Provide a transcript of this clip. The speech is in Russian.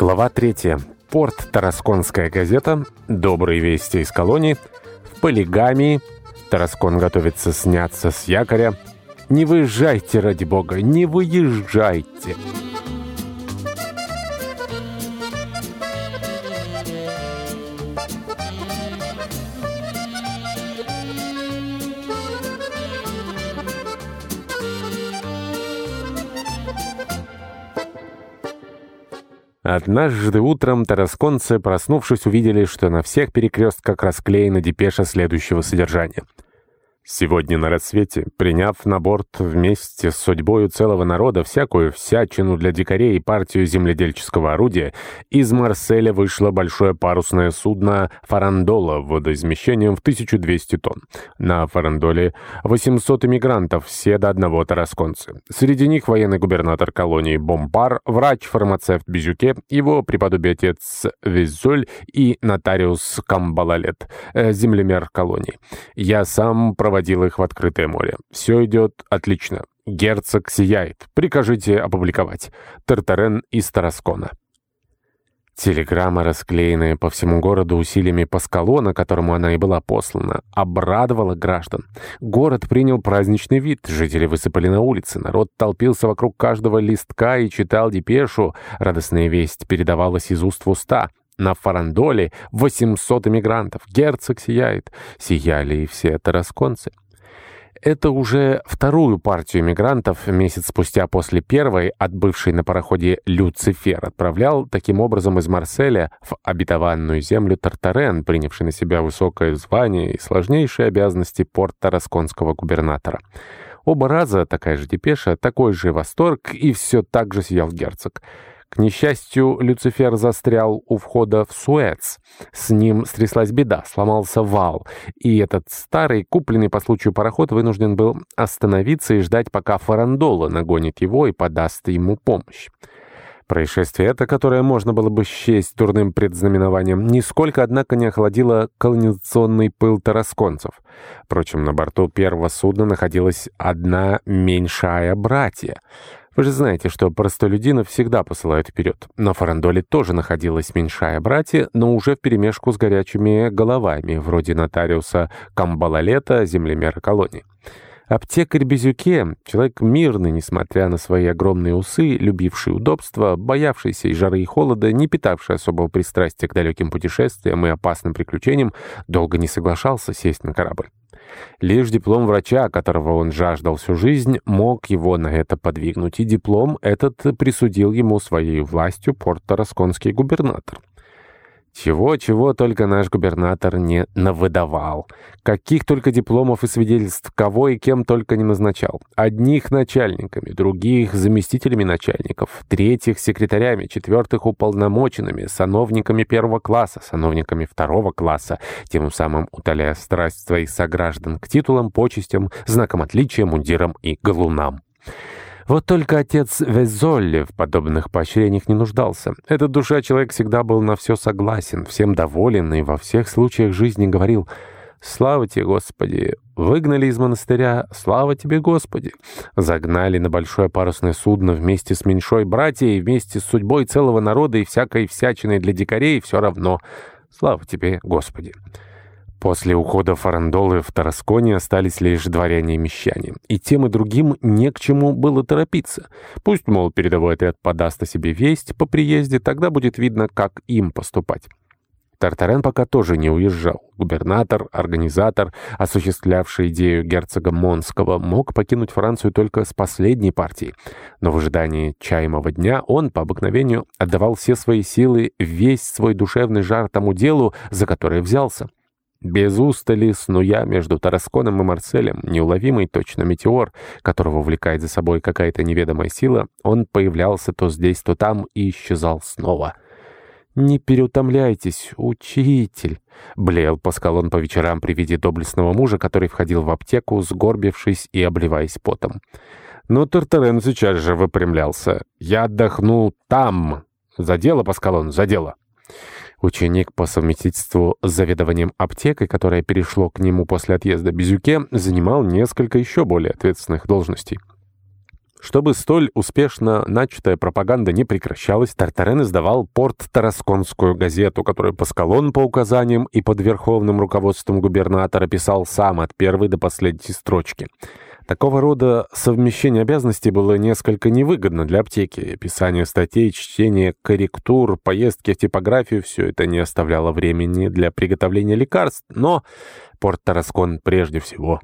Глава 3. Порт Тарасконская газета. Добрые вести из колонии. В полигамии. Тараскон готовится сняться с якоря. Не выезжайте, ради бога, не выезжайте. Однажды утром тарасконцы, проснувшись, увидели, что на всех перекрестках расклеена депеша следующего содержания — Сегодня на рассвете, приняв на борт вместе с судьбою целого народа всякую всячину для дикарей и партию земледельческого орудия, из Марселя вышло большое парусное судно «Фарандола» водоизмещением в 1200 тонн. На «Фарандоле» 800 иммигрантов, все до одного тарасконцы. Среди них военный губернатор колонии Бомпар, врач-фармацевт Бизюке, его преподобие отец Визоль и нотариус Камбалалет, э, землемер колонии. Я сам проводил проводил их в открытое море. Все идет отлично. Герцог сияет. Прикажите опубликовать. Тартарен из Тараскона. Телеграмма, расклеенная по всему городу усилиями Паскалона, которому она и была послана, обрадовала граждан. Город принял праздничный вид, жители высыпали на улицы, народ толпился вокруг каждого листка и читал депешу. Радостная весть передавалась из уст в уста. На Фарандоле 800 эмигрантов. Герцог сияет. Сияли и все тарасконцы. Это уже вторую партию эмигрантов месяц спустя после первой, отбывшей на пароходе «Люцифер», отправлял таким образом из Марселя в обетованную землю Тартарен, принявший на себя высокое звание и сложнейшие обязанности порта расконского губернатора. Оба раза такая же депеша, такой же восторг, и все так же сиял герцог. К несчастью, Люцифер застрял у входа в Суэц. С ним стряслась беда, сломался вал, и этот старый, купленный по случаю пароход вынужден был остановиться и ждать, пока Фарандола нагонит его и подаст ему помощь. Происшествие это, которое можно было бы счесть дурным предзнаменованием, нисколько, однако, не охладило колонизационный пыл тарасконцев. Впрочем, на борту первого судна находилась одна меньшая братья — вы же знаете, что простолюдинов всегда посылают вперед. На Фарандоле тоже находилась меньшая братья, но уже вперемешку с горячими головами, вроде нотариуса Камбалалета, землемера колонии. Аптекарь Безюке, человек мирный, несмотря на свои огромные усы, любивший удобства, боявшийся и жары, и холода, не питавший особого пристрастия к далеким путешествиям и опасным приключениям, долго не соглашался сесть на корабль. Лишь диплом врача, которого он жаждал всю жизнь, мог его на это подвигнуть, и диплом этот присудил ему своей властью порто-росконский губернатор. Чего-чего только наш губернатор не навыдавал. Каких только дипломов и свидетельств, кого и кем только не назначал. Одних начальниками, других заместителями начальников, третьих секретарями, четвертых уполномоченными, сановниками первого класса, сановниками второго класса, тем самым утоляя страсть своих сограждан к титулам, почестям, знакам отличия, мундирам и галунам. Вот только отец Везолли в подобных поощрениях не нуждался. Этот душа человек всегда был на все согласен, всем доволен и во всех случаях жизни говорил «Слава тебе, Господи! Выгнали из монастыря, слава тебе, Господи! Загнали на большое парусное судно вместе с меньшой братьей, вместе с судьбой целого народа и всякой всячиной для дикарей все равно. Слава тебе, Господи!» После ухода Фарандолы в Тарасконе остались лишь дворяне и мещане. И тем и другим не к чему было торопиться. Пусть, мол, передовой отряд подаст о себе весть по приезде, тогда будет видно, как им поступать. Тартарен пока тоже не уезжал. Губернатор, организатор, осуществлявший идею герцога Монского, мог покинуть Францию только с последней партией. Но в ожидании чаемого дня он, по обыкновению, отдавал все свои силы, весь свой душевный жар тому делу, за которое взялся. Без устали, снуя между Тарасконом и Марселем, неуловимый точно метеор, которого увлекает за собой какая-то неведомая сила, он появлялся то здесь, то там и исчезал снова. «Не переутомляйтесь, учитель!» — блеял Паскалон по вечерам при виде доблестного мужа, который входил в аптеку, сгорбившись и обливаясь потом. Но Тартарен сейчас же выпрямлялся. «Я отдохну там!» «За дело, Паскалон, за дело!» Ученик по совместительству с заведованием аптекой, которое перешло к нему после отъезда Безюке, занимал несколько еще более ответственных должностей. Чтобы столь успешно начатая пропаганда не прекращалась, Тартарен издавал Порт-Тарасконскую газету, которую Паскалон по указаниям и под верховным руководством губернатора писал сам от первой до последней строчки. Такого рода совмещение обязанностей было несколько невыгодно для аптеки. Писание статей, чтение корректур, поездки в типографию — все это не оставляло времени для приготовления лекарств, но Порт-Тараскон прежде всего.